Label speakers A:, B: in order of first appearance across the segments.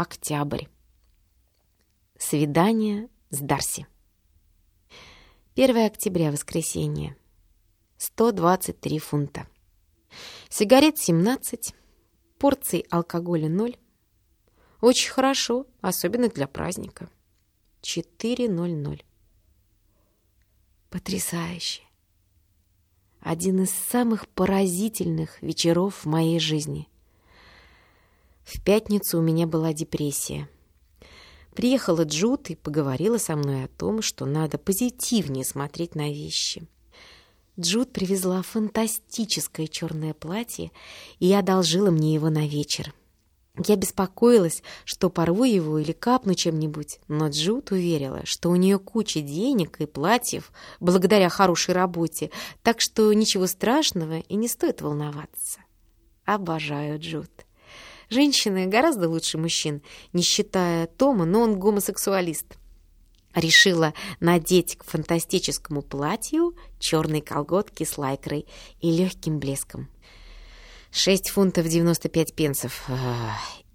A: Октябрь. Свидание с Дарси. 1 октября, воскресенье. 123 фунта. Сигарет 17, порций алкоголя 0. Очень хорошо, особенно для праздника. 4.00. Потрясающе. Один из самых поразительных вечеров в моей жизни. В пятницу у меня была депрессия. Приехала Джуд и поговорила со мной о том, что надо позитивнее смотреть на вещи. Джуд привезла фантастическое черное платье и одолжила мне его на вечер. Я беспокоилась, что порву его или капну чем-нибудь, но Джуд уверила, что у нее куча денег и платьев благодаря хорошей работе, так что ничего страшного и не стоит волноваться. Обожаю Джуд. Женщины гораздо лучше мужчин, не считая Тома, но он гомосексуалист. Решила надеть к фантастическому платью черные колготки с лайкрой и легким блеском. Шесть фунтов девяносто пять пенсов.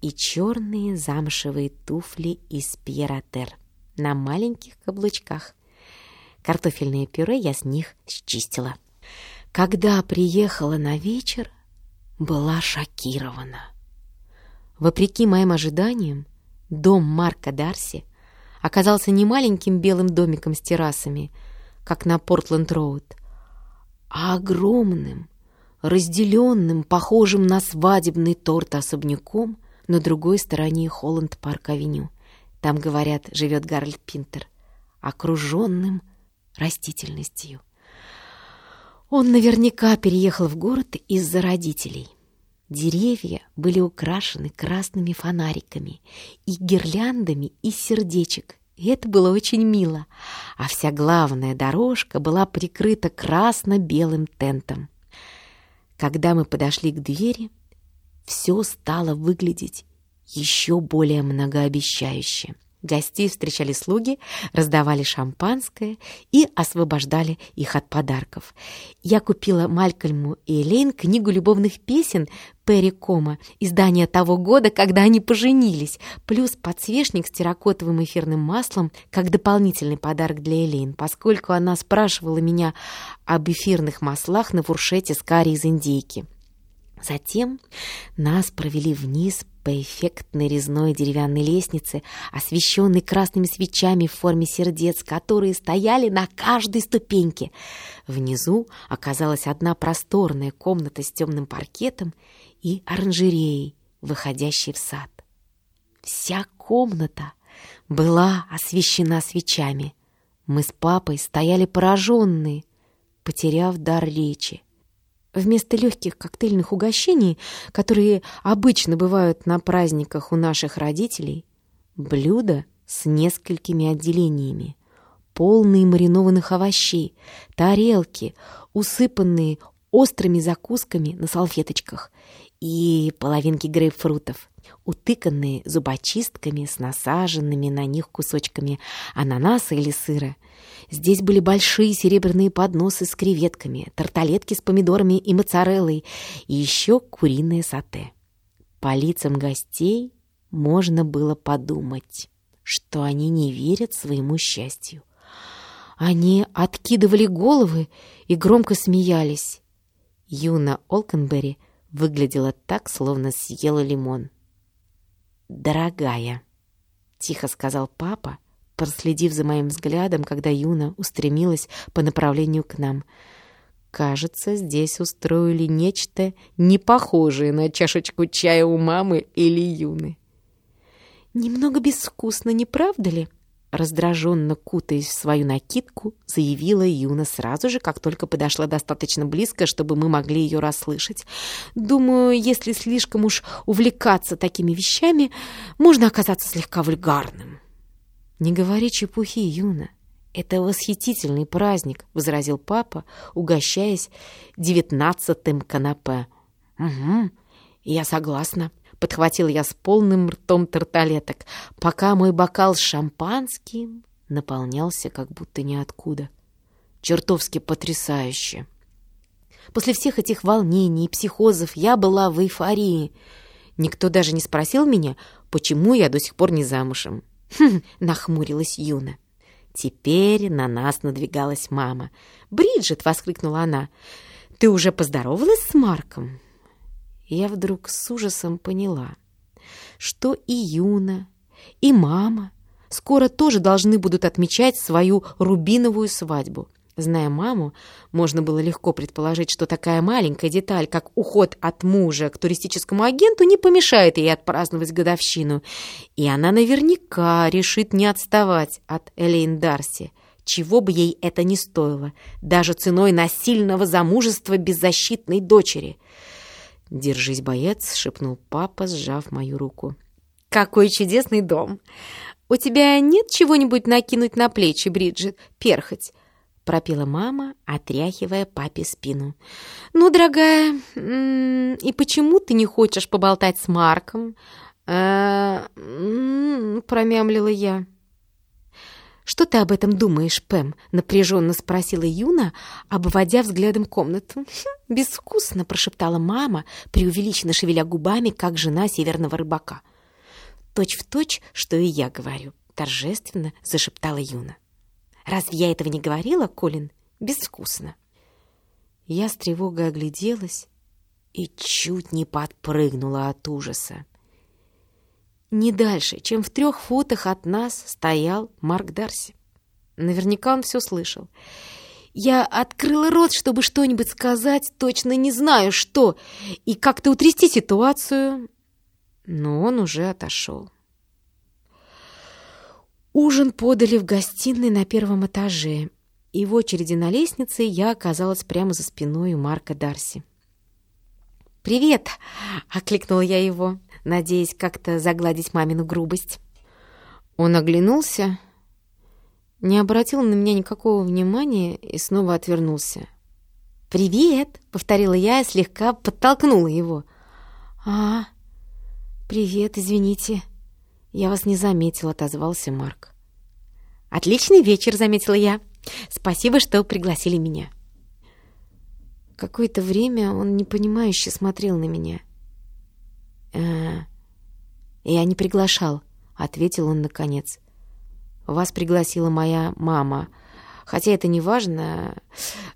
A: И черные замшевые туфли из пьератер на маленьких каблучках. Картофельное пюре я с них счистила. Когда приехала на вечер, была шокирована. Вопреки моим ожиданиям, дом Марка Дарси оказался не маленьким белым домиком с террасами, как на Портленд-Роуд, а огромным, отдельным, похожим на свадебный торт особняком на другой стороне Холланд-Парк-авеню. Там, говорят, живет Гарольд Пинтер, окруженным растительностью. Он наверняка переехал в город из-за родителей. Деревья были украшены красными фонариками и гирляндами из сердечек, и это было очень мило, а вся главная дорожка была прикрыта красно-белым тентом. Когда мы подошли к двери, все стало выглядеть еще более многообещающе. Гостей встречали слуги, раздавали шампанское и освобождали их от подарков. Я купила Малькольму и Элейн книгу любовных песен Перри Кома, издание того года, когда они поженились, плюс подсвечник с терракотовым эфирным маслом как дополнительный подарок для Элейн, поскольку она спрашивала меня об эфирных маслах на фуршете с карри из индейки. Затем нас провели вниз по эффектной резной деревянной лестнице, освещенной красными свечами в форме сердец, которые стояли на каждой ступеньке. Внизу оказалась одна просторная комната с темным паркетом и оранжереей, выходящей в сад. Вся комната была освещена свечами. Мы с папой стояли пораженные, потеряв дар речи. Вместо легких коктейльных угощений, которые обычно бывают на праздниках у наших родителей, блюда с несколькими отделениями, полные маринованных овощей, тарелки, усыпанные острыми закусками на салфеточках и половинки грейпфрутов, утыканные зубочистками с насаженными на них кусочками ананаса или сыра, Здесь были большие серебряные подносы с креветками, тарталетки с помидорами и моцареллой, и еще куриное сате. По лицам гостей можно было подумать, что они не верят своему счастью. Они откидывали головы и громко смеялись. Юна Олкенберри выглядела так, словно съела лимон. «Дорогая», — тихо сказал папа, проследив за моим взглядом, когда Юна устремилась по направлению к нам. Кажется, здесь устроили нечто не похожее на чашечку чая у мамы или Юны. «Немного безвкусно, не правда ли?» Раздраженно кутаясь в свою накидку, заявила Юна сразу же, как только подошла достаточно близко, чтобы мы могли ее расслышать. «Думаю, если слишком уж увлекаться такими вещами, можно оказаться слегка вульгарным». «Не говори чепухи, Юна. Это восхитительный праздник», — возразил папа, угощаясь девятнадцатым канапе. «Угу, я согласна», — подхватил я с полным ртом тарталеток, пока мой бокал с шампанским наполнялся как будто ниоткуда. Чертовски потрясающе. После всех этих волнений и психозов я была в эйфории. Никто даже не спросил меня, почему я до сих пор не замужем. Хм, нахмурилась Юна. Теперь на нас надвигалась мама. «Бриджит!» — воскликнула она. «Ты уже поздоровалась с Марком?» Я вдруг с ужасом поняла, что и Юна, и мама скоро тоже должны будут отмечать свою рубиновую свадьбу. Зная маму, можно было легко предположить, что такая маленькая деталь, как уход от мужа к туристическому агенту, не помешает ей отпраздновать годовщину. И она наверняка решит не отставать от Элейн Дарси, чего бы ей это ни стоило, даже ценой насильного замужества беззащитной дочери. «Держись, боец», — шепнул папа, сжав мою руку. «Какой чудесный дом! У тебя нет чего-нибудь накинуть на плечи, Бриджит, перхоть?» пропела мама, отряхивая папе спину. «Ну, дорогая, и почему ты не хочешь поболтать с Марком?» «Э, промямлила я. «Что ты об этом думаешь, Пэм?» — напряженно спросила Юна, обводя взглядом комнату. «Хм, «Безвкусно!» — прошептала мама, преувеличенно шевеля губами, как жена северного рыбака. «Точь в точь, что и я говорю», — торжественно зашептала Юна. Разве я этого не говорила, Колин? Безвкусно. Я с тревогой огляделась и чуть не подпрыгнула от ужаса. Не дальше, чем в трех футах от нас стоял Марк Дарси. Наверняка он все слышал. Я открыла рот, чтобы что-нибудь сказать, точно не знаю что, и как-то утрясти ситуацию, но он уже отошел. Ужин подали в гостиной на первом этаже, и в очереди на лестнице я оказалась прямо за спиной у Марка Дарси. «Привет!» — окликнула я его, надеясь как-то загладить мамину грубость. Он оглянулся, не обратил на меня никакого внимания и снова отвернулся. «Привет!» — повторила я и слегка подтолкнула его. «А, привет, извините!» «Я вас не заметил», — отозвался Марк. «Отличный вечер», — заметила я. «Спасибо, что пригласили меня». Какое-то время он непонимающе смотрел на меня. «Э, «Я не приглашал», — ответил он наконец. «Вас пригласила моя мама. Хотя это не важно.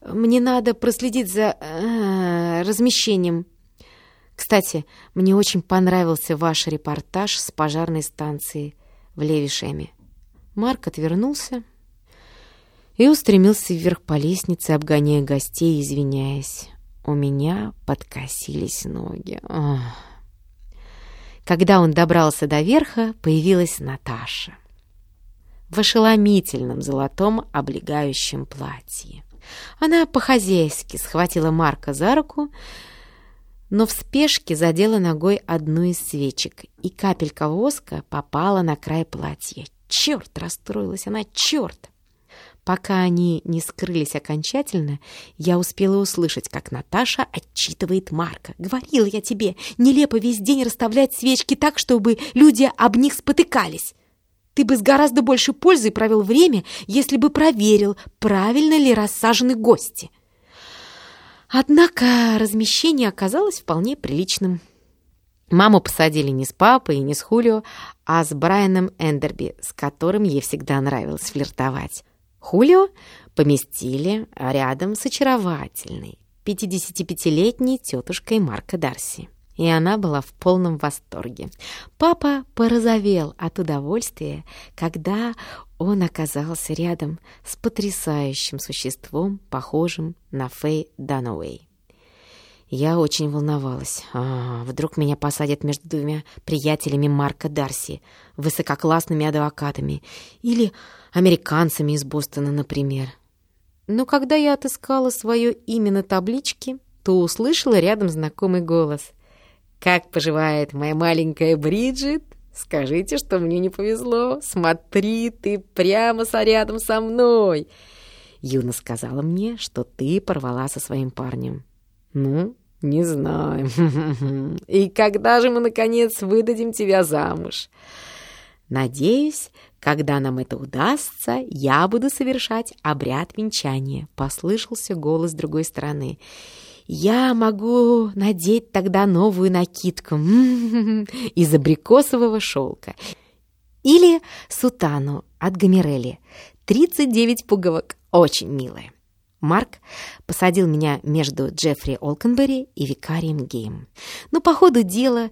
A: Мне надо проследить за э, размещением». Кстати, мне очень понравился ваш репортаж с пожарной станции в Левишеме. Марк отвернулся и устремился вверх по лестнице, обгоняя гостей, извиняясь. У меня подкосились ноги. Ох. Когда он добрался до верха, появилась Наташа в ошеломительном золотом облегающем платье. Она по-хозяйски схватила Марка за руку, но в спешке задела ногой одну из свечек, и капелька воска попала на край платья. Черт, расстроилась она, черт! Пока они не скрылись окончательно, я успела услышать, как Наташа отчитывает Марка. «Говорила я тебе, нелепо весь день расставлять свечки так, чтобы люди об них спотыкались. Ты бы с гораздо большей пользой провел время, если бы проверил, правильно ли рассажены гости». Однако размещение оказалось вполне приличным. Маму посадили не с папой и не с Хулио, а с Брайаном Эндерби, с которым ей всегда нравилось флиртовать. Хулио поместили рядом с очаровательной 55-летней тетушкой Марка Дарси и она была в полном восторге. Папа порозовел от удовольствия, когда он оказался рядом с потрясающим существом, похожим на Фэй Дануэй. Я очень волновалась. А, вдруг меня посадят между двумя приятелями Марка Дарси, высококлассными адвокатами или американцами из Бостона, например. Но когда я отыскала свое имя на табличке, то услышала рядом знакомый голос. «Как поживает моя маленькая Бриджит? Скажите, что мне не повезло. Смотри, ты прямо со рядом со мной!» Юна сказала мне, что ты порвала со своим парнем. «Ну, не знаю. И когда же мы, наконец, выдадим тебя замуж?» «Надеюсь, когда нам это удастся, я буду совершать обряд венчания», — послышался голос другой стороны. Я могу надеть тогда новую накидку из абрикосового шелка. Или сутану от Гамирелли. 39 пуговок. Очень милая. Марк посадил меня между Джеффри Олкенбери и викарием Гейм. Но по ходу дела,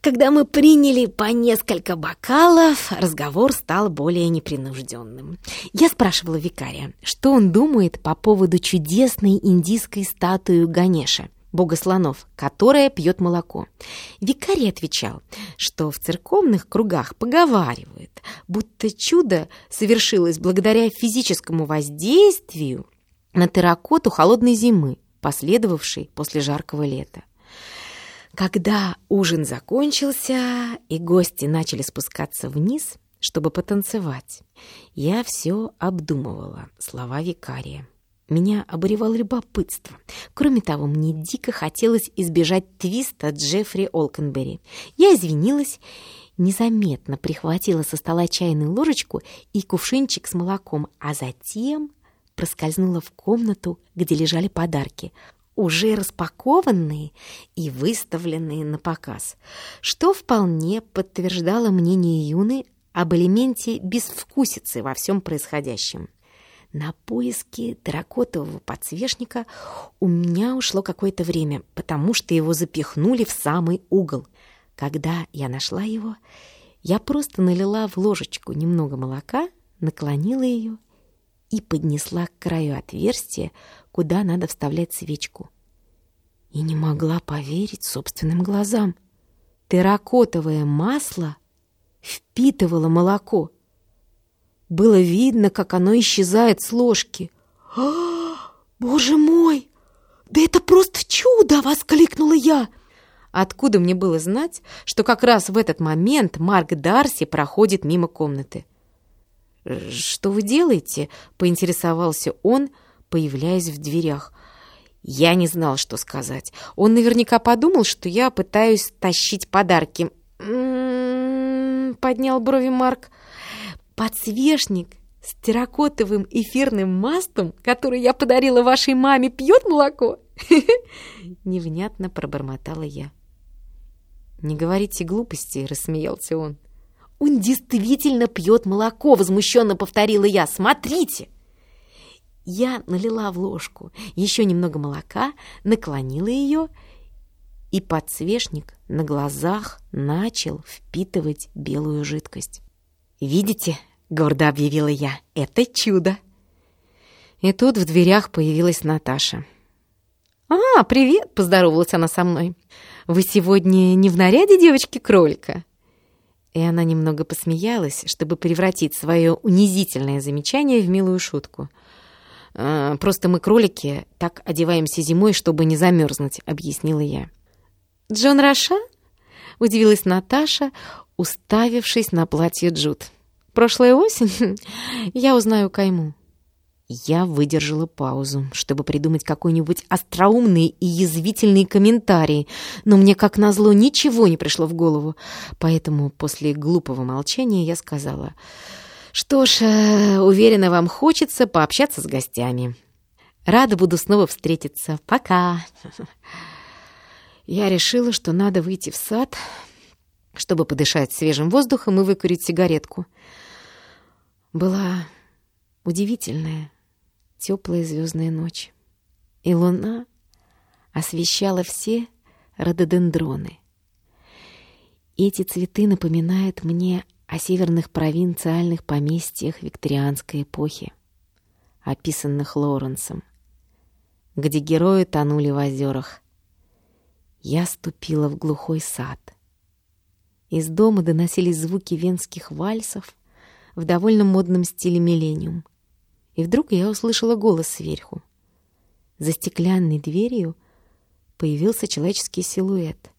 A: когда мы приняли по несколько бокалов, разговор стал более непринужденным. Я спрашивала викария, что он думает по поводу чудесной индийской статуи Ганеша, бога слонов, которая пьет молоко. Викарий отвечал, что в церковных кругах поговаривают, будто чудо совершилось благодаря физическому воздействию на терракоту холодной зимы, последовавшей после жаркого лета. Когда ужин закончился и гости начали спускаться вниз, чтобы потанцевать, я все обдумывала слова викария. Меня обуревало любопытство. Кроме того, мне дико хотелось избежать твиста Джеффри Олкенбери. Я извинилась, незаметно прихватила со стола чайную ложечку и кувшинчик с молоком, а затем проскользнула в комнату, где лежали подарки, уже распакованные и выставленные на показ, что вполне подтверждало мнение Юны об элементе безвкусицы во всем происходящем. На поиски терракотового подсвечника у меня ушло какое-то время, потому что его запихнули в самый угол. Когда я нашла его, я просто налила в ложечку немного молока, наклонила ее и поднесла к краю отверстия, куда надо вставлять свечку. И не могла поверить собственным глазам. Терракотовое масло впитывало молоко. Было видно, как оно исчезает с ложки. «А, боже мой! Да это просто чудо!» — воскликнула я. Откуда мне было знать, что как раз в этот момент Марк Дарси проходит мимо комнаты? «Что вы делаете?» — поинтересовался он, появляясь в дверях. Я не знал, что сказать. Он наверняка подумал, что я пытаюсь тащить подарки. «М-м-м», поднял брови Марк. «Подсвечник с терракотовым эфирным маслом, который я подарила вашей маме, пьет молоко?» Невнятно пробормотала я. «Не говорите глупости», — рассмеялся он. «Он действительно пьет молоко!» — возмущенно повторила я. «Смотрите!» Я налила в ложку еще немного молока, наклонила ее, и подсвечник на глазах начал впитывать белую жидкость. «Видите?» — гордо объявила я. «Это чудо!» И тут в дверях появилась Наташа. «А, привет!» — поздоровалась она со мной. «Вы сегодня не в наряде девочки-кролика?» И она немного посмеялась, чтобы превратить свое унизительное замечание в милую шутку. «А, «Просто мы, кролики, так одеваемся зимой, чтобы не замерзнуть», — объяснила я. «Джон Раша?» — удивилась Наташа, уставившись на платье Джуд. «Прошлая осень? Я узнаю Кайму». Я выдержала паузу, чтобы придумать какой-нибудь остроумный и язвительный комментарий, но мне, как назло, ничего не пришло в голову. Поэтому после глупого молчания я сказала, «Что ж, э, уверена, вам хочется пообщаться с гостями. Рада буду снова встретиться. Пока!» Я решила, что надо выйти в сад, чтобы подышать свежим воздухом и выкурить сигаретку. Была удивительная, теплая звездная ночь, и луна освещала все рододендроны. Эти цветы напоминают мне о северных провинциальных поместьях викторианской эпохи, описанных Лоуренсом, где герои тонули в озерах. Я ступила в глухой сад. Из дома доносились звуки венских вальсов в довольно модном стиле миллениум — и вдруг я услышала голос сверху. За стеклянной дверью появился человеческий силуэт.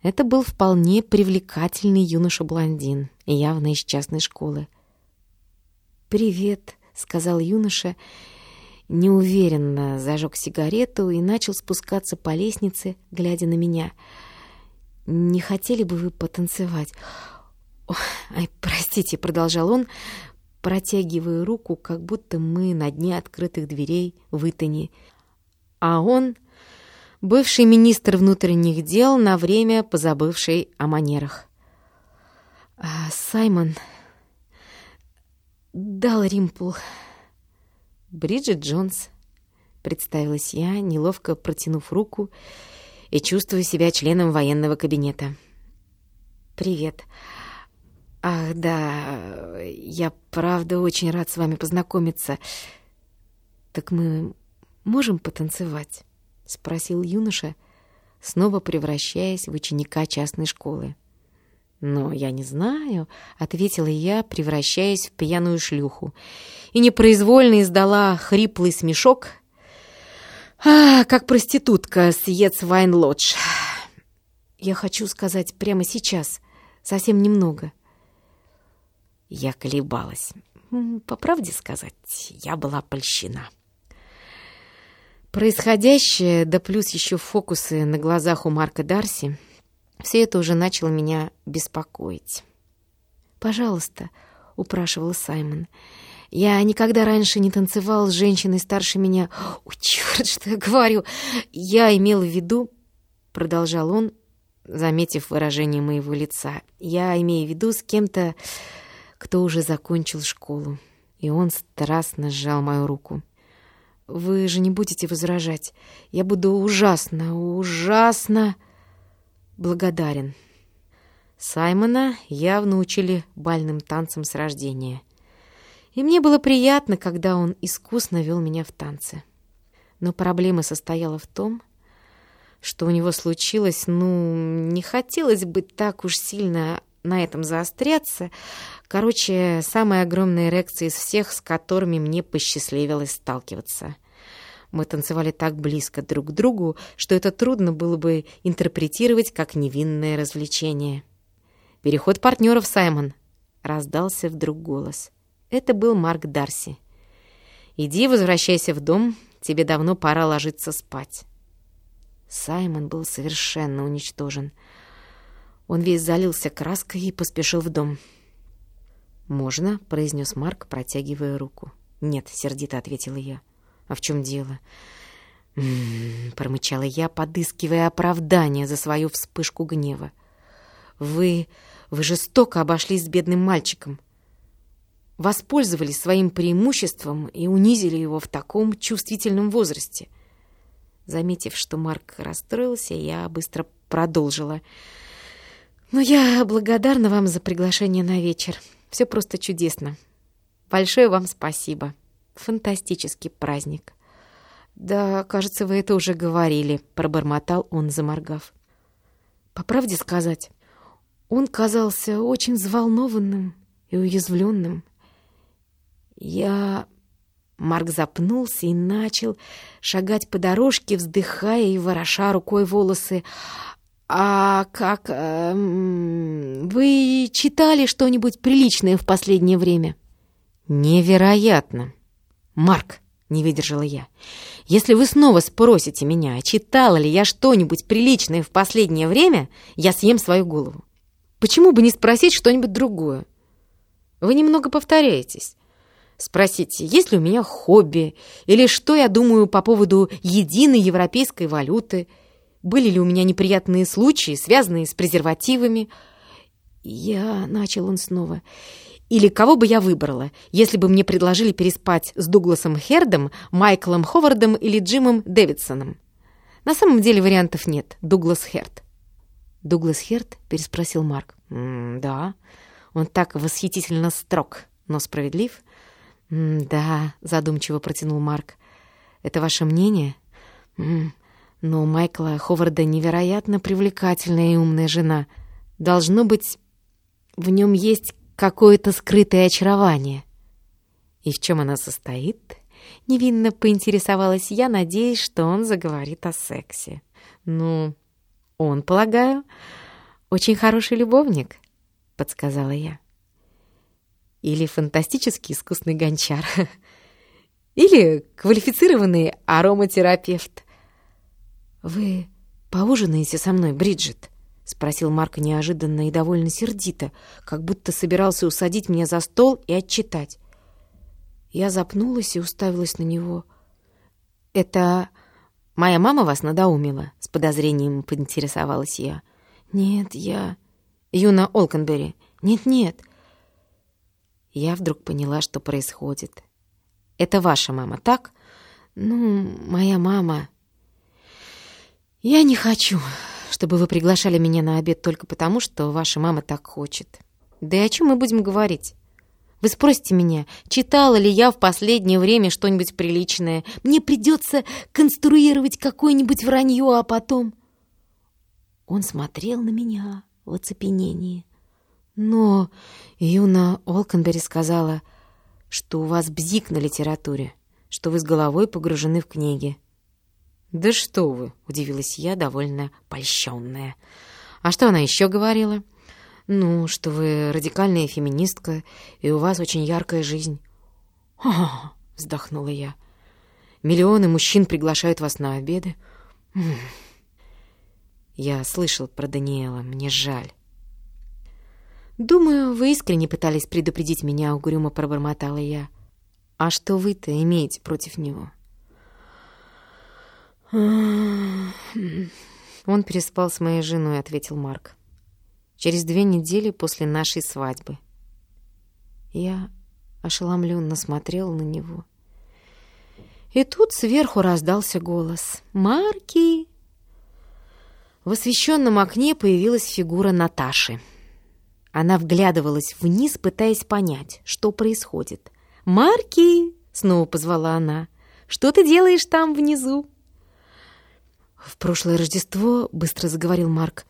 A: Это был вполне привлекательный юноша-блондин, явно из частной школы. «Привет», — сказал юноша, неуверенно зажег сигарету и начал спускаться по лестнице, глядя на меня. «Не хотели бы вы потанцевать?» «Ой, простите», — продолжал он, протягивая руку, как будто мы на дне открытых дверей в Итане. А он бывший министр внутренних дел, на время позабывший о манерах. А Саймон дал Римпл. Бриджит Джонс, представилась я, неловко протянув руку и чувствуя себя членом военного кабинета. «Привет. Ах, да, я правда очень рад с вами познакомиться. Так мы можем потанцевать?» — спросил юноша, снова превращаясь в ученика частной школы. «Но я не знаю», — ответила я, превращаясь в пьяную шлюху, и непроизвольно издала хриплый смешок, а, как проститутка с Ецвайн-Лодж. «Я хочу сказать прямо сейчас, совсем немного». Я колебалась. По правде сказать, я была польщена. Происходящее, да плюс еще фокусы на глазах у Марка Дарси — все это уже начало меня беспокоить. «Пожалуйста», — упрашивал Саймон. «Я никогда раньше не танцевал с женщиной старше меня». «О, черт, что я говорю! Я имел в виду...» — продолжал он, заметив выражение моего лица. «Я имею в виду с кем-то, кто уже закончил школу». И он страстно сжал мою руку. «Вы же не будете возражать. Я буду ужасно, ужасно...» благодарен. Саймона явно учили бальным танцам с рождения. И мне было приятно, когда он искусно вел меня в танцы. Но проблема состояла в том, что у него случилось, ну, не хотелось бы так уж сильно на этом заостряться. Короче, самая огромная эрекция из всех, с которыми мне посчастливилось сталкиваться — мы танцевали так близко друг к другу, что это трудно было бы интерпретировать как невинное развлечение. «Переход партнеров, Саймон!» — раздался вдруг голос. Это был Марк Дарси. «Иди, возвращайся в дом, тебе давно пора ложиться спать». Саймон был совершенно уничтожен. Он весь залился краской и поспешил в дом. «Можно?» — произнес Марк, протягивая руку. «Нет», — сердито ответила я. А в чем дело? М -м -м, промычала я, подыскивая оправдание за свою вспышку гнева. Вы... вы жестоко обошлись с бедным мальчиком. Воспользовались своим преимуществом и унизили его в таком чувствительном возрасте. Заметив, что Марк расстроился, я быстро продолжила. «Но «Ну, я благодарна вам за приглашение на вечер. Все просто чудесно. Большое вам спасибо». Фантастический праздник. «Да, кажется, вы это уже говорили», — пробормотал он, заморгав. «По правде сказать, он казался очень взволнованным и уязвленным. Я...» Марк запнулся и начал шагать по дорожке, вздыхая и вороша рукой волосы. «А как... Э, вы читали что-нибудь приличное в последнее время?» «Невероятно!» «Марк!» — не выдержала я. «Если вы снова спросите меня, читала ли я что-нибудь приличное в последнее время, я съем свою голову. Почему бы не спросить что-нибудь другое? Вы немного повторяетесь. Спросите, есть ли у меня хобби, или что я думаю по поводу единой европейской валюты, были ли у меня неприятные случаи, связанные с презервативами. Я начал он снова. Или кого бы я выбрала, если бы мне предложили переспать с Дугласом Хердом, Майклом Ховардом или Джимом Дэвидсоном? На самом деле вариантов нет. Дуглас Херд. Дуглас Херд? переспросил Марк. «М да. Он так восхитительно строг, но справедлив. Да, задумчиво протянул Марк. Это ваше мнение? Но у Майкла Ховарда невероятно привлекательная и умная жена. Должно быть, в нем есть какое-то скрытое очарование. И в чем оно состоит? Невинно поинтересовалась я, надеясь, что он заговорит о сексе. Ну, он, полагаю, очень хороший любовник, подсказала я. Или фантастически искусный гончар. Или квалифицированный ароматерапевт. Вы поужинаете со мной, Бриджит? — спросил Марк неожиданно и довольно сердито, как будто собирался усадить меня за стол и отчитать. Я запнулась и уставилась на него. «Это Моя мама вас надоумила?» — с подозрением поинтересовалась я. «Нет, я...» «Юна Олкенбери». «Нет-нет». Я вдруг поняла, что происходит. «Это ваша мама, так?» «Ну, моя мама...» «Я не хочу, чтобы вы приглашали меня на обед только потому, что ваша мама так хочет. Да и о чем мы будем говорить?» Вы спросите меня, читала ли я в последнее время что-нибудь приличное. Мне придется конструировать какое-нибудь вранье, а потом... Он смотрел на меня в оцепенении. Но Юна Олкенбери сказала, что у вас бзик на литературе, что вы с головой погружены в книги. «Да что вы!» — удивилась я, довольно польщенная. «А что она еще говорила?» «Ну, что вы радикальная феминистка, и у вас очень яркая жизнь». «Ха!» — вздохнула я. «Миллионы мужчин приглашают вас на обеды». Я слышал про Даниэла, мне жаль. «Думаю, вы искренне пытались предупредить меня», — угрюмо пробормотала я. «А что вы-то имеете против него?» «Он переспал с моей женой», — ответил Марк через две недели после нашей свадьбы. Я ошеломленно смотрела на него. И тут сверху раздался голос. «Марки!» В освещенном окне появилась фигура Наташи. Она вглядывалась вниз, пытаясь понять, что происходит. «Марки!» — снова позвала она. «Что ты делаешь там внизу?» «В прошлое Рождество», — быстро заговорил Марк,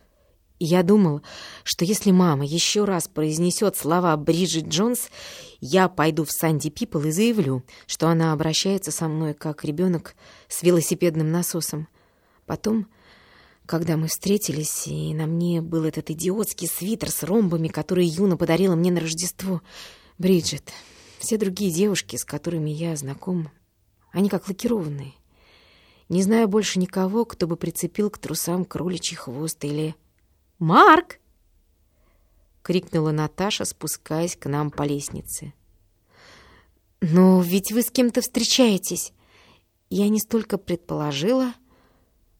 A: я думал, что если мама еще раз произнесет слова Бриджит Джонс, я пойду в Санди Пипл и заявлю, что она обращается со мной как ребенок с велосипедным насосом. Потом, когда мы встретились, и на мне был этот идиотский свитер с ромбами, который Юна подарила мне на Рождество, Бриджит, все другие девушки, с которыми я знаком, они как лакированные. Не знаю больше никого, кто бы прицепил к трусам кроличий хвост или «Марк!» — крикнула Наташа, спускаясь к нам по лестнице. «Но ведь вы с кем-то встречаетесь!» Я не столько предположила,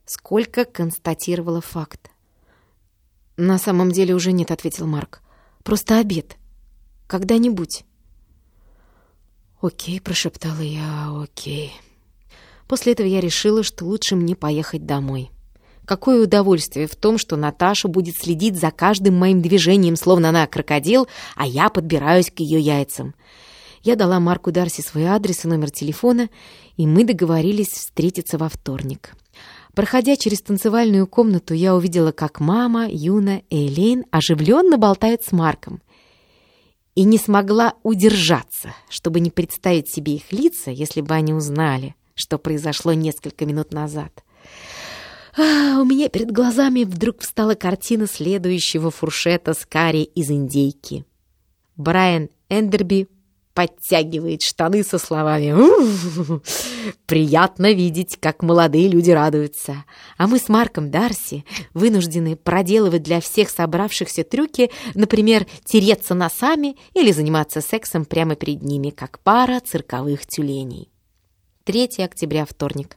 A: сколько констатировала факт. «На самом деле уже нет», — ответил Марк. «Просто обед. Когда-нибудь». «Окей», — прошептала я, — «окей». После этого я решила, что лучше мне поехать домой. Какое удовольствие в том, что Наташа будет следить за каждым моим движением, словно она крокодил, а я подбираюсь к ее яйцам. Я дала Марку Дарси свой адрес и номер телефона, и мы договорились встретиться во вторник. Проходя через танцевальную комнату, я увидела, как мама, Юна и Элейн оживленно болтают с Марком. И не смогла удержаться, чтобы не представить себе их лица, если бы они узнали, что произошло несколько минут назад. А, у меня перед глазами вдруг встала картина следующего фуршета с карри из индейки. Брайан Эндерби подтягивает штаны со словами «Приятно видеть, как молодые люди радуются». А мы с Марком Дарси вынуждены проделывать для всех собравшихся трюки, например, тереться носами или заниматься сексом прямо перед ними, как пара цирковых тюленей. 3 октября, вторник.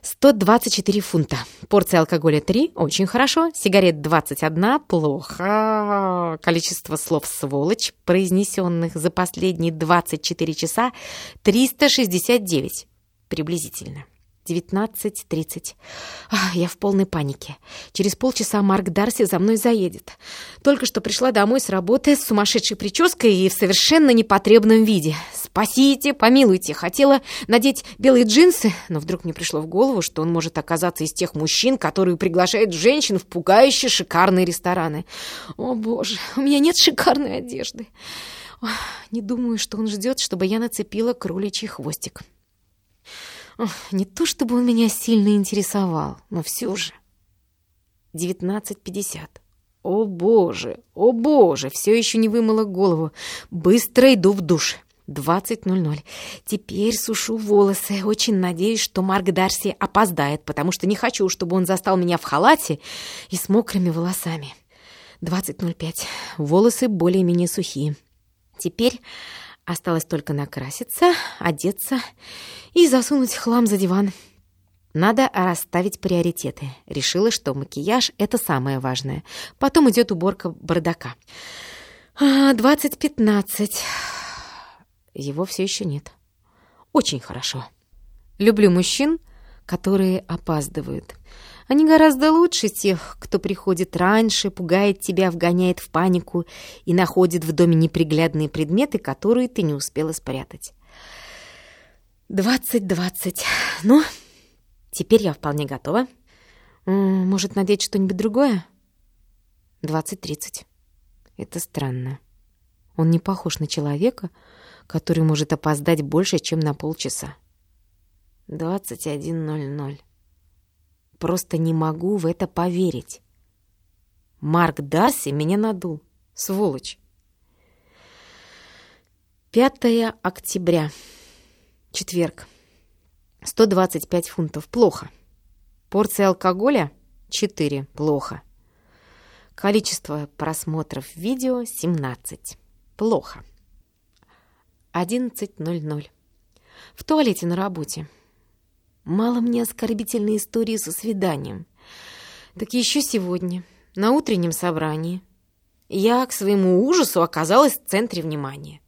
A: 124 фунта. Порция алкоголя 3 – очень хорошо. Сигарет 21 – плохо. Количество слов «сволочь», произнесенных за последние 24 часа – 369 приблизительно. 19.30. Я в полной панике. Через полчаса Марк Дарси за мной заедет. Только что пришла домой с работы с сумасшедшей прической и в совершенно непотребном виде. Спасите, помилуйте. Хотела надеть белые джинсы, но вдруг мне пришло в голову, что он может оказаться из тех мужчин, которые приглашают женщин в пугающие шикарные рестораны. О, боже, у меня нет шикарной одежды. Не думаю, что он ждет, чтобы я нацепила кроличий хвостик. Не то чтобы он меня сильно интересовал, но все же. 19.50. О боже, о боже, все еще не вымыла голову. Быстро иду в душ. 20.00. Теперь сушу волосы. Очень надеюсь, что Марк Дарси опоздает, потому что не хочу, чтобы он застал меня в халате и с мокрыми волосами. 20.05. Волосы более-менее сухие. Теперь Осталось только накраситься, одеться и засунуть хлам за диван. Надо расставить приоритеты. Решила, что макияж — это самое важное. Потом идет уборка бардака. «Двадцать пятнадцать». Его все еще нет. Очень хорошо. Люблю мужчин, которые опаздывают. Они гораздо лучше тех, кто приходит раньше, пугает тебя, вгоняет в панику и находит в доме неприглядные предметы, которые ты не успела спрятать. Двадцать-двадцать. Ну, теперь я вполне готова. Может, надеть что-нибудь другое? Двадцать-тридцать. Это странно. Он не похож на человека, который может опоздать больше, чем на полчаса. Двадцать один ноль ноль. Просто не могу в это поверить. Марк Дарси меня надул. Сволочь. 5 октября. Четверг. 125 фунтов. Плохо. Порция алкоголя? 4. Плохо. Количество просмотров видео 17. Плохо. 11.00. В туалете на работе. Мало мне оскорбительной истории со свиданием. Так еще сегодня, на утреннем собрании, я к своему ужасу оказалась в центре внимания.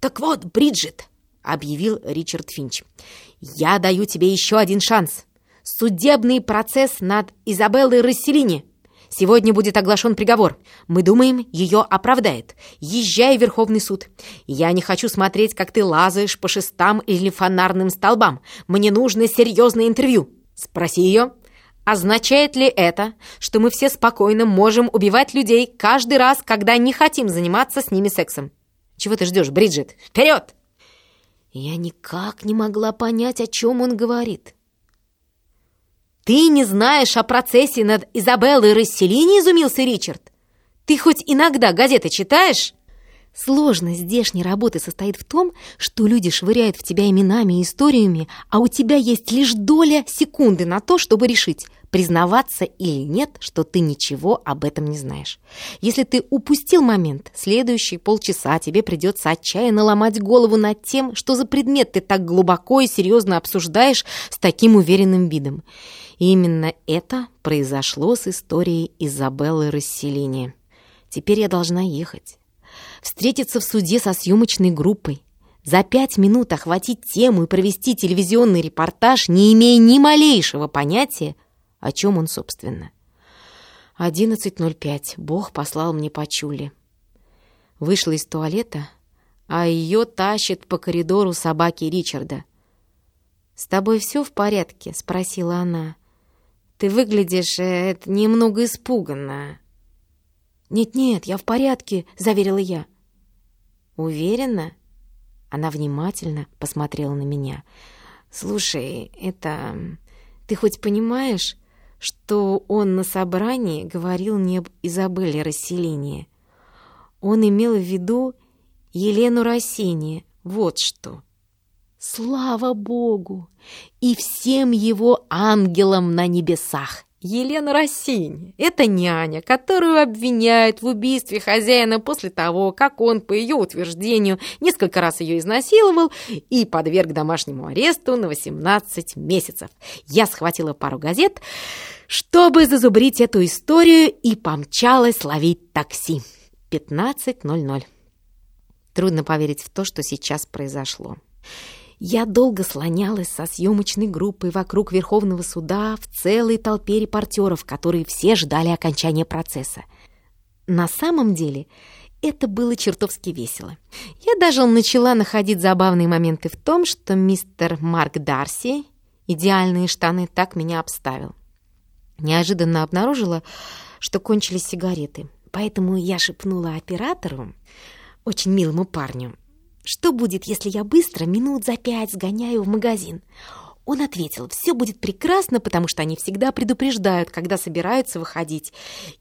A: «Так вот, Бриджит», — объявил Ричард Финч, — «я даю тебе еще один шанс. Судебный процесс над Изабеллой Расселини. Сегодня будет оглашен приговор. Мы думаем, ее оправдает. Езжай в Верховный суд. Я не хочу смотреть, как ты лазаешь по шестам или фонарным столбам. Мне нужно серьезное интервью. Спроси ее. Означает ли это, что мы все спокойно можем убивать людей каждый раз, когда не хотим заниматься с ними сексом? Чего ты ждешь, Бриджит? Вперед! Я никак не могла понять, о чем он говорит. «Ты не знаешь о процессе над Изабеллой Расселини?» — изумился Ричард. «Ты хоть иногда газеты читаешь?» Сложность здешней работы состоит в том, что люди швыряют в тебя именами и историями, а у тебя есть лишь доля секунды на то, чтобы решить, признаваться или нет, что ты ничего об этом не знаешь. Если ты упустил момент, следующие полчаса тебе придется отчаянно ломать голову над тем, что за предмет ты так глубоко и серьезно обсуждаешь с таким уверенным видом. Именно это произошло с историей Изабеллы Расселини. Теперь я должна ехать. Встретиться в суде со съемочной группой. За пять минут охватить тему и провести телевизионный репортаж, не имея ни малейшего понятия, о чем он, собственно. 11.05. Бог послал мне почули. Вышла из туалета, а ее тащит по коридору собаки Ричарда. «С тобой все в порядке?» — спросила она. Ты выглядишь э, немного испуганно». «Нет-нет, я в порядке», — заверила я. «Уверена?» Она внимательно посмотрела на меня. «Слушай, это... Ты хоть понимаешь, что он на собрании говорил не об Изабелле Расселении? Он имел в виду Елену Рассини. Вот что». Слава Богу! И всем его ангелам на небесах! Елена Рассини. Это няня, которую обвиняют в убийстве хозяина после того, как он, по ее утверждению, несколько раз ее изнасиловал и подверг домашнему аресту на 18 месяцев. Я схватила пару газет, чтобы зазубрить эту историю и помчалась ловить такси. 15.00. Трудно поверить в то, что сейчас произошло. Я долго слонялась со съемочной группой вокруг Верховного суда в целой толпе репортеров, которые все ждали окончания процесса. На самом деле это было чертовски весело. Я даже начала находить забавные моменты в том, что мистер Марк Дарси идеальные штаны так меня обставил. Неожиданно обнаружила, что кончились сигареты, поэтому я шепнула оператору, очень милому парню, что будет, если я быстро, минут за пять, сгоняю в магазин? Он ответил, все будет прекрасно, потому что они всегда предупреждают, когда собираются выходить.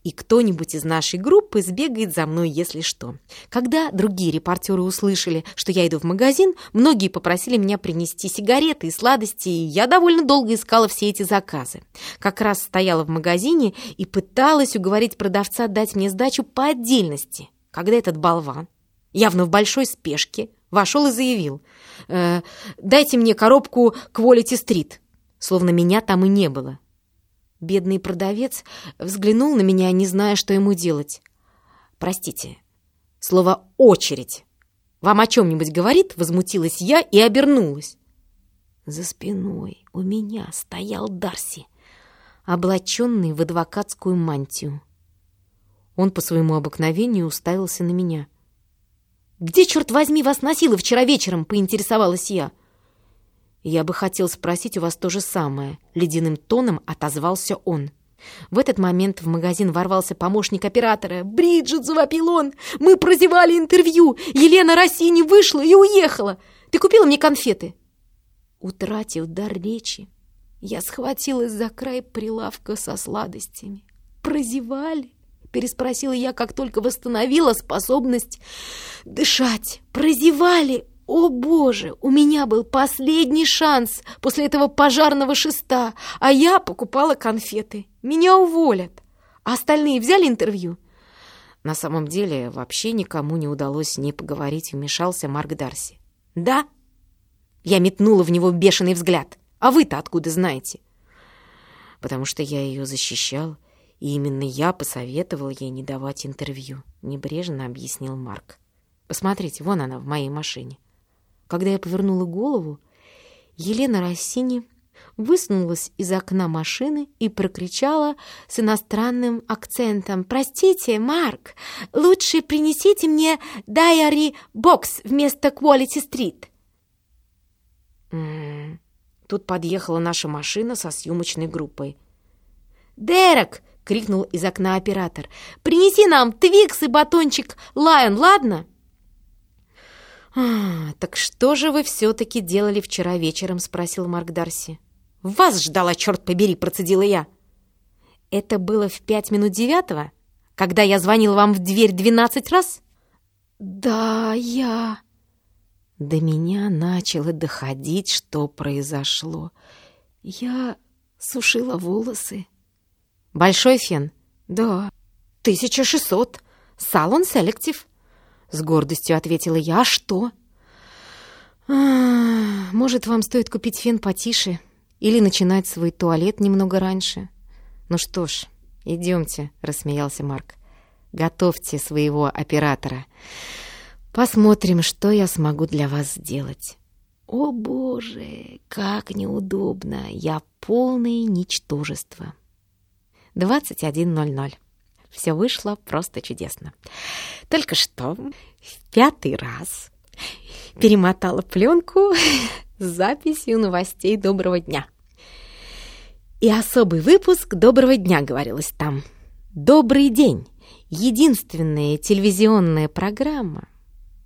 A: И кто-нибудь из нашей группы сбегает за мной, если что. Когда другие репортеры услышали, что я иду в магазин, многие попросили меня принести сигареты и сладости, и я довольно долго искала все эти заказы. Как раз стояла в магазине и пыталась уговорить продавца дать мне сдачу по отдельности, когда этот болван, явно в большой спешке, Вошел и заявил. «Э, «Дайте мне коробку Quality Street». словно меня там и не было. Бедный продавец взглянул на меня, не зная, что ему делать. «Простите, слово «очередь» вам о чем-нибудь говорит?» Возмутилась я и обернулась. За спиной у меня стоял Дарси, облаченный в адвокатскую мантию. Он по своему обыкновению уставился на меня. «Где, черт возьми, вас носило вчера вечером?» — поинтересовалась я. «Я бы хотел спросить у вас то же самое», — ледяным тоном отозвался он. В этот момент в магазин ворвался помощник оператора. «Бриджит!» — завопил он. «Мы прозевали интервью! Елена Россини вышла и уехала! Ты купила мне конфеты?» Утратив дар речи, я схватилась за край прилавка со сладостями. «Прозевали?» — переспросила я, как только восстановила способность дышать. «Прозевали!» О боже, у меня был последний шанс после этого пожарного шеста, а я покупала конфеты. Меня уволят. А остальные взяли интервью? На самом деле, вообще никому не удалось с поговорить, вмешался Марк Дарси. Да? Я метнула в него бешеный взгляд. А вы-то откуда знаете? Потому что я ее защищал, и именно я посоветовал ей не давать интервью, небрежно объяснил Марк. Посмотрите, вон она в моей машине. Когда я повернула голову, Елена Россини высунулась из окна машины и прокричала с иностранным акцентом. «Простите, Марк, лучше принесите мне Diary Box вместо Quality Street». М-м, тут подъехала наша машина со съемочной группой. «Дерек!» — крикнул из окна оператор. «Принеси нам Твикс и батончик Лайон, ладно?» «А, так что же вы все-таки делали вчера вечером?» — спросил Марк Дарси. «Вас ждала, черт побери!» — процедила я. «Это было в пять минут девятого, когда я звонил вам в дверь двенадцать раз?» «Да, я...» До меня начало доходить, что произошло. Я сушила волосы. «Большой фен?» «Да, тысяча шестьсот. Салон селектив». С гордостью ответила я. «А что?» а, «Может, вам стоит купить фен потише или начинать свой туалет немного раньше?» «Ну что ж, идемте», — рассмеялся Марк. «Готовьте своего оператора. Посмотрим, что я смогу для вас сделать». «О, боже, как неудобно! Я полное ничтожество!» 21.00 все вышло просто чудесно. Только что в пятый раз перемотала пленку с записью новостей «Доброго дня». И особый выпуск «Доброго дня» говорилось там. «Добрый день» — единственная телевизионная программа,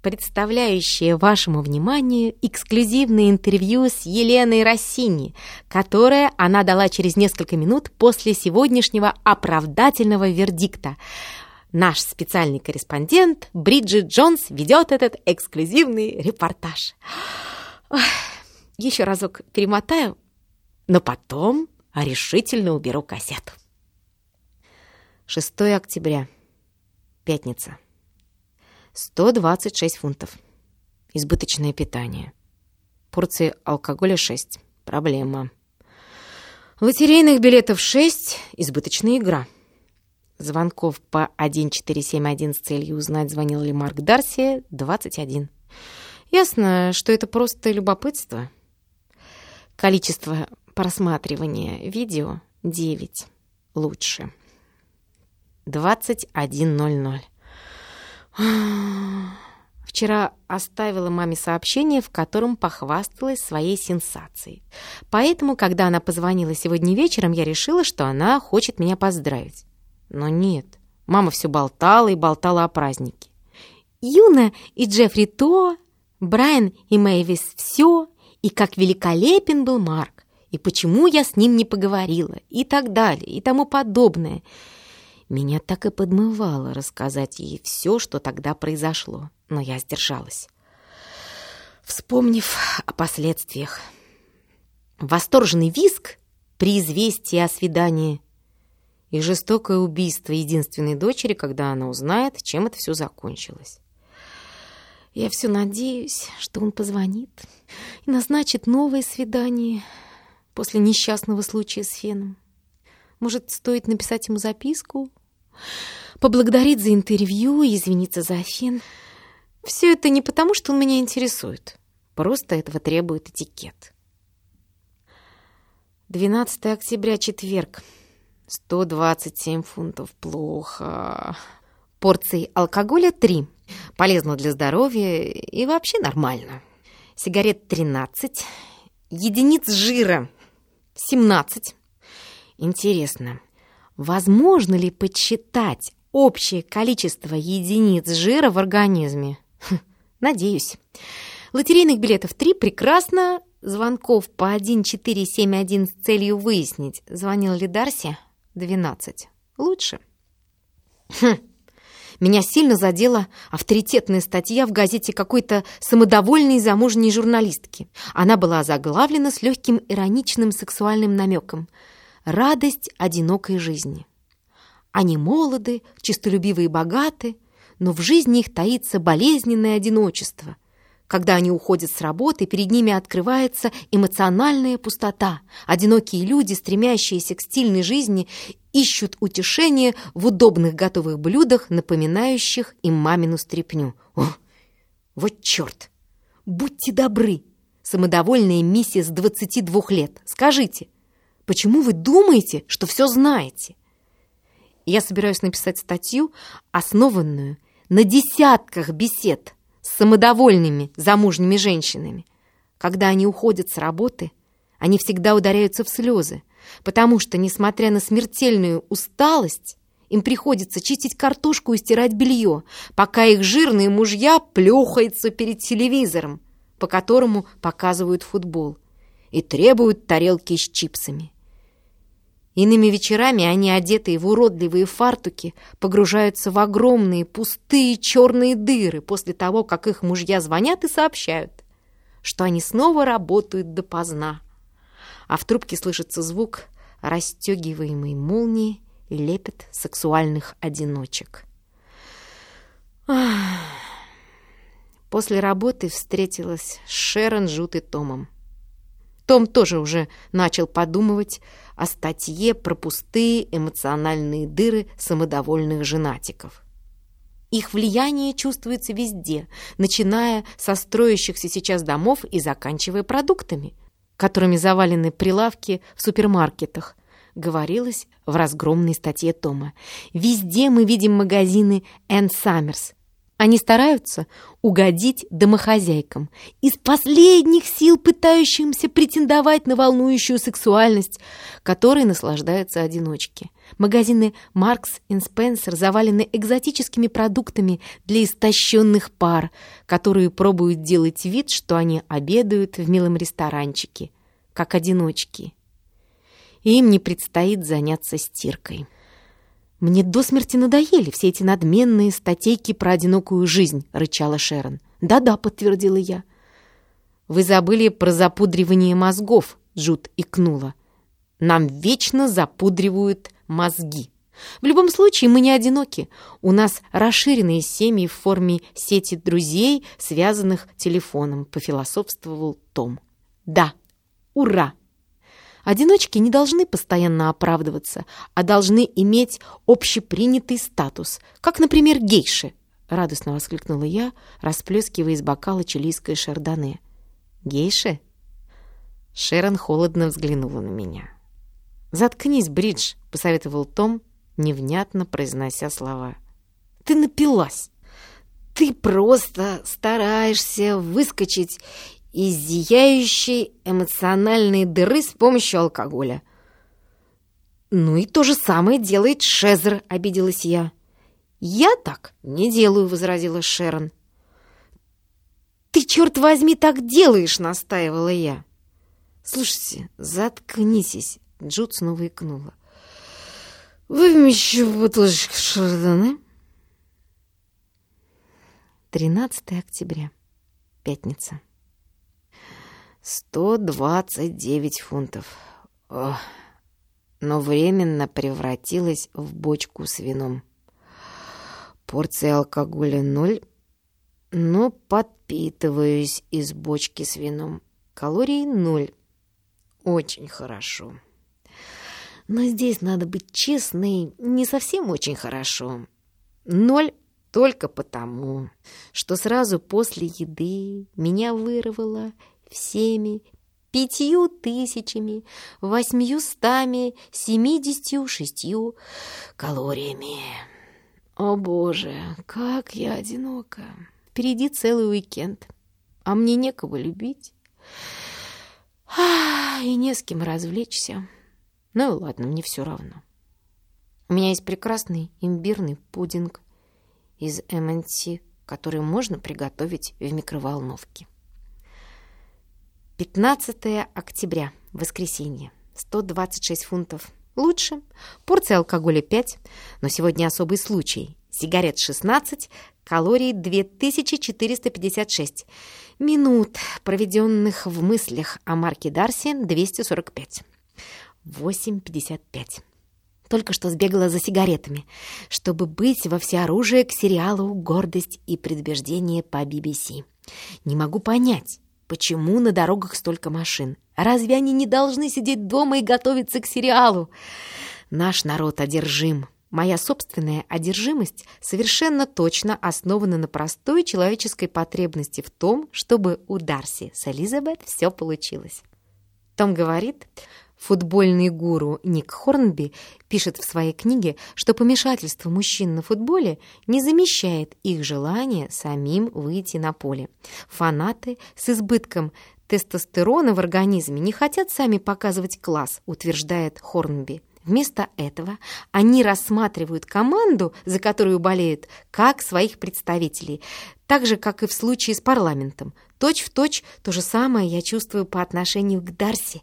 A: представляющее вашему вниманию эксклюзивное интервью с Еленой Россини, которое она дала через несколько минут после сегодняшнего оправдательного вердикта. Наш специальный корреспондент Бриджит Джонс ведет этот эксклюзивный репортаж. Еще разок перемотаю, но потом решительно уберу кассету. 6 октября. Пятница. 126 фунтов. Избыточное питание. Порции алкоголя 6. Проблема. Лотерейных билетов 6. Избыточная игра. Звонков по 1471 с целью узнать, звонил ли Марк Дарси, 21. Ясно, что это просто любопытство. Количество просматривания видео 9. Лучше. 21.00. Вчера оставила маме сообщение, в котором похвасталась своей сенсацией. Поэтому, когда она позвонила сегодня вечером, я решила, что она хочет меня поздравить. Но нет, мама все болтала и болтала о празднике. Юна и Джеффри то, Брайан и Мэйвис все, и как великолепен был Марк, и почему я с ним не поговорила, и так далее, и тому подобное — меня так и подмывало рассказать ей все, что тогда произошло, но я сдержалась. Вспомнив о последствиях. Восторженный виск при известии о свидании и жестокое убийство единственной дочери, когда она узнает, чем это все закончилось. Я все надеюсь, что он позвонит и назначит новое свидание. после несчастного случая с Феном. Может, стоит написать ему записку, поблагодарить за интервью и извиниться за Фен. Все это не потому, что он меня интересует. Просто этого требует этикет. 12 октября, четверг. 127 фунтов. Плохо. Порций алкоголя 3. Полезно для здоровья и вообще нормально. Сигарет 13. Единиц жира 17. Интересно, возможно ли подсчитать общее количество единиц жира в организме? Хм, надеюсь. Лотерейных билетов 3 прекрасно. Звонков по 1471 с целью выяснить, звонил ли Дарси, 12. Лучше. Хм. Меня сильно задела авторитетная статья в газете какой-то самодовольной замужней журналистки. Она была заглавлена с легким ироничным сексуальным намеком «Радость одинокой жизни». Они молоды, честолюбивые и богаты, но в жизни их таится болезненное одиночество, когда они уходят с работы, перед ними открывается эмоциональная пустота. Одинокие люди, стремящиеся к стильной жизни, ищут утешение в удобных готовых блюдах, напоминающих им мамину стряпню. О, вот черт! Будьте добры, самодовольная миссис 22 лет. Скажите, почему вы думаете, что все знаете? Я собираюсь написать статью, основанную на десятках бесед с самодовольными замужними женщинами. Когда они уходят с работы, они всегда ударяются в слезы, потому что, несмотря на смертельную усталость, им приходится чистить картошку и стирать белье, пока их жирные мужья плюхаются перед телевизором, по которому показывают футбол, и требуют тарелки с чипсами. Иными вечерами они, одетые в уродливые фартуки, погружаются в огромные пустые черные дыры после того, как их мужья звонят и сообщают, что они снова работают допоздна. А в трубке слышится звук расстегиваемой молнии и лепет сексуальных одиночек. После работы встретилась с Шерон Жут и Томом. Том тоже уже начал подумывать о статье про пустые эмоциональные дыры самодовольных женатиков. Их влияние чувствуется везде, начиная со строящихся сейчас домов и заканчивая продуктами, которыми завалены прилавки в супермаркетах, говорилось в разгромной статье Тома. Везде мы видим магазины Энн Саммерс, они стараются угодить домохозяйкам, из последних сил пытающимся претендовать на волнующую сексуальность, которой наслаждаются одиночки. Магазины Маркс и Спенсер завалены экзотическими продуктами для истощенных пар, которые пробуют делать вид, что они обедают в милом ресторанчике, как одиночки. Им не предстоит заняться стиркой. «Мне до смерти надоели все эти надменные статейки про одинокую жизнь», — рычала Шерон. «Да-да», — подтвердила я. «Вы забыли про запудривание мозгов», — Джуд икнула. «Нам вечно запудривают мозги. В любом случае мы не одиноки. У нас расширенные семьи в форме сети друзей, связанных телефоном», — пофилософствовал Том. «Да, ура!» Одиночки не должны постоянно оправдываться, а должны иметь общепринятый статус, как, например, гейши, — радостно воскликнула я, расплескивая из бокала чилийское шардоне. «Гейши?» Шерон холодно взглянула на меня. «Заткнись, Бридж», — посоветовал Том, невнятно произнося слова. «Ты напилась. Ты просто стараешься выскочить из зияющей эмоциональной дыры с помощью алкоголя. «Ну и то же самое делает Шезер», — обиделась я. «Я так не делаю», — возразила Шерон. «Ты, черт возьми, так делаешь!» — настаивала я. «Слушайте, заткнитесь!» — Джуд снова икнула. «Выпьем еще бутылочку шардоне». 13 октября. Пятница. Сто двадцать девять фунтов. Ох. Но временно превратилась в бочку с вином. Порция алкоголя ноль, но подпитываюсь из бочки с вином. Калорий ноль. очень хорошо. Но здесь надо быть честной, не совсем очень хорошо. Ноль только потому, что сразу после еды меня вырвало всеми пятью тысячами восьмиюстами семидесятью шестью калориями. О боже, как я одинока! Впереди целый уикенд, а мне некого любить. А, и не с кем развлечься. Ну и ладно, мне все равно. У меня есть прекрасный имбирный пудинг из МНС, который можно приготовить в микроволновке. 15 октября, воскресенье, 126 фунтов. Лучше. Порция алкоголя 5, но сегодня особый случай. Сигарет 16, калорий 2456. Минут, проведенных в мыслях о марке Дарси, 245. 8.55. Только что сбегала за сигаретами, чтобы быть во всеоружие к сериалу «Гордость и предубеждение» по BBC. Не могу понять, почему на дорогах столько машин. Разве они не должны сидеть дома и готовиться к сериалу? Наш народ одержим. Моя собственная одержимость совершенно точно основана на простой человеческой потребности в том, чтобы у Дарси с Элизабет все получилось. Том говорит, Футбольный гуру Ник Хорнби пишет в своей книге, что помешательство мужчин на футболе не замещает их желание самим выйти на поле. Фанаты с избытком тестостерона в организме не хотят сами показывать класс, утверждает Хорнби. Вместо этого они рассматривают команду, за которую болеют, как своих представителей, так же, как и в случае с парламентом. Точь в точь то же самое я чувствую по отношению к Дарси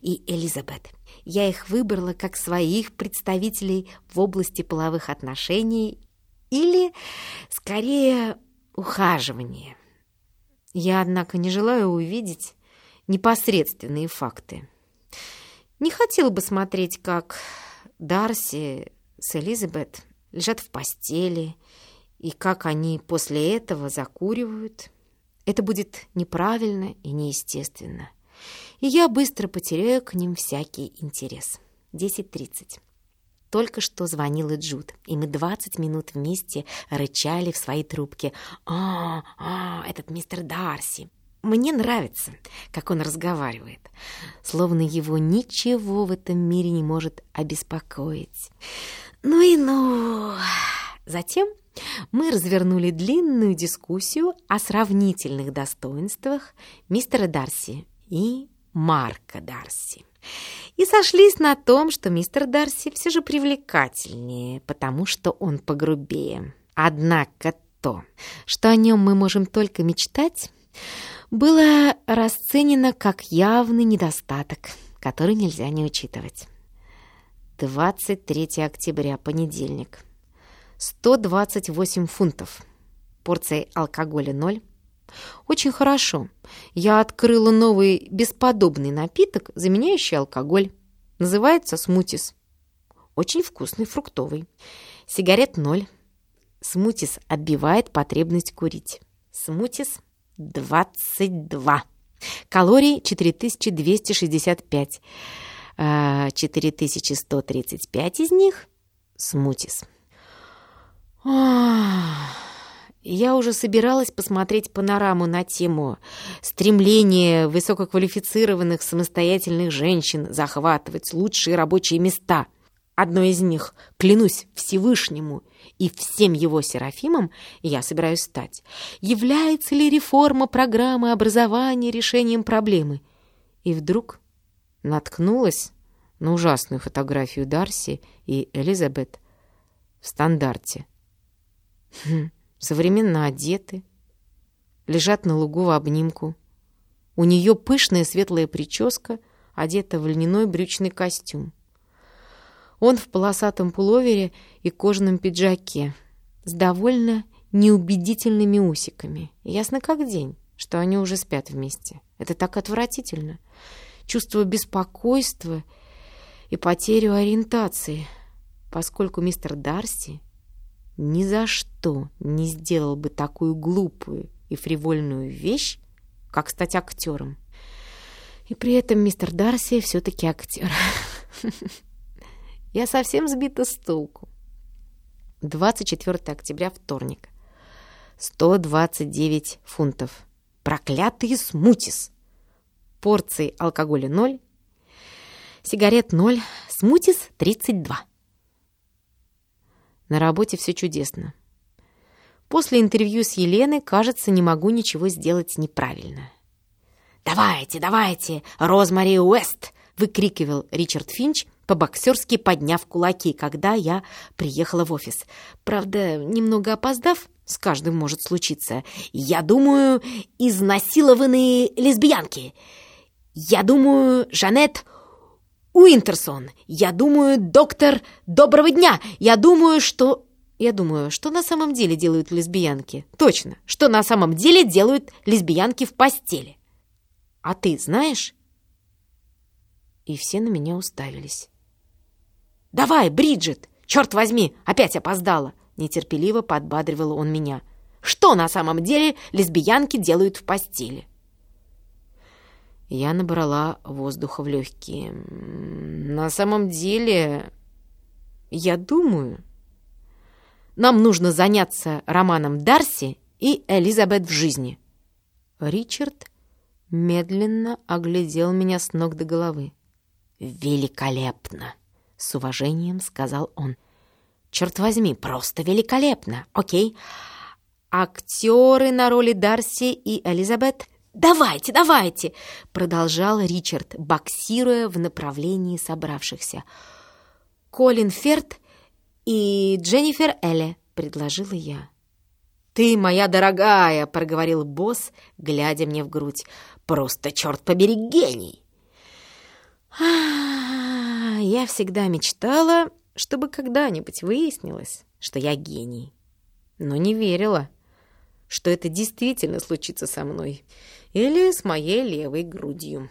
A: и Элизабет. Я их выбрала как своих представителей в области половых отношений или, скорее, ухаживания. Я, однако, не желаю увидеть непосредственные факты. Не хотела бы смотреть, как Дарси с Элизабет лежат в постели, и как они после этого закуривают. Это будет неправильно и неестественно. И я быстро потеряю к ним всякий интерес. 10.30. Только что звонила Джуд, и мы 20 минут вместе рычали в своей трубке. «А, а, этот мистер Дарси!» Мне нравится, как он разговаривает, словно его ничего в этом мире не может обеспокоить. Ну и ну... Затем мы развернули длинную дискуссию о сравнительных достоинствах мистера Дарси и Марка Дарси. И сошлись на том, что мистер Дарси все же привлекательнее, потому что он погрубее. Однако то, что о нем мы можем только мечтать, было расценено как явный недостаток, который нельзя не учитывать. 23 октября, понедельник. 128 фунтов. Порция алкоголя 0. Очень хорошо. Я открыла новый бесподобный напиток, заменяющий алкоголь. Называется смутис. Очень вкусный, фруктовый. Сигарет 0. Смутис отбивает потребность курить. Смутис 22. Калорий 4265. 4135 из них – смутис. Я уже собиралась посмотреть панораму на тему стремления высококвалифицированных самостоятельных женщин захватывать лучшие рабочие места. Одно из них, клянусь Всевышнему и всем его серафимам, я собираюсь стать. Является ли реформа программы образования решением проблемы? И вдруг наткнулась на ужасную фотографию Дарси и Элизабет в стандарте. Хм, современно одеты, лежат на лугу в обнимку. У нее пышная светлая прическа, одета в льняной брючный костюм. Он в полосатом пуловере и кожаном пиджаке с довольно неубедительными усиками. Ясно как день, что они уже спят вместе. Это так отвратительно. Чувство беспокойства и потерю ориентации, поскольку мистер Дарси ни за что не сделал бы такую глупую и фривольную вещь, как стать актером. И при этом мистер Дарси все-таки актер. Я совсем сбита с толку. 24 октября, вторник. 129 фунтов. Проклятый смутис. Порции алкоголя 0, сигарет 0, смутис 32. На работе все чудесно. После интервью с Еленой, кажется, не могу ничего сделать неправильно. «Давайте, давайте, Розмари Уэст!» — выкрикивал Ричард Финч, по-боксерски подняв кулаки, когда я приехала в офис. Правда, немного опоздав, с каждым может случиться. Я думаю, изнасилованные лесбиянки. Я думаю, Жанет Уинтерсон. Я думаю, доктор Доброго дня. Я думаю, что... Я думаю, что на самом деле делают лесбиянки. Точно, что на самом деле делают лесбиянки в постели. А ты знаешь? И все на меня уставились. «Давай, Бриджит! Черт возьми, опять опоздала!» Нетерпеливо подбадривал он меня. «Что на самом деле лесбиянки делают в постели?» Я набрала воздуха в легкие. «На самом деле, я думаю, нам нужно заняться романом Дарси и Элизабет в жизни». Ричард медленно оглядел меня с ног до головы. «Великолепно!» — с уважением сказал он. «Черт возьми, просто великолепно! Окей. Актеры на роли Дарси и Элизабет — «Давайте, давайте!» — продолжал Ричард, боксируя в направлении собравшихся. «Колин Ферт и Дженнифер Элли», — предложила я. «Ты моя дорогая!» — проговорил босс, глядя мне в грудь. «Просто, черт побери, гений!» Я всегда мечтала, чтобы когда-нибудь выяснилось, что я гений. Но не верила, что это действительно случится со мной или с моей левой грудью.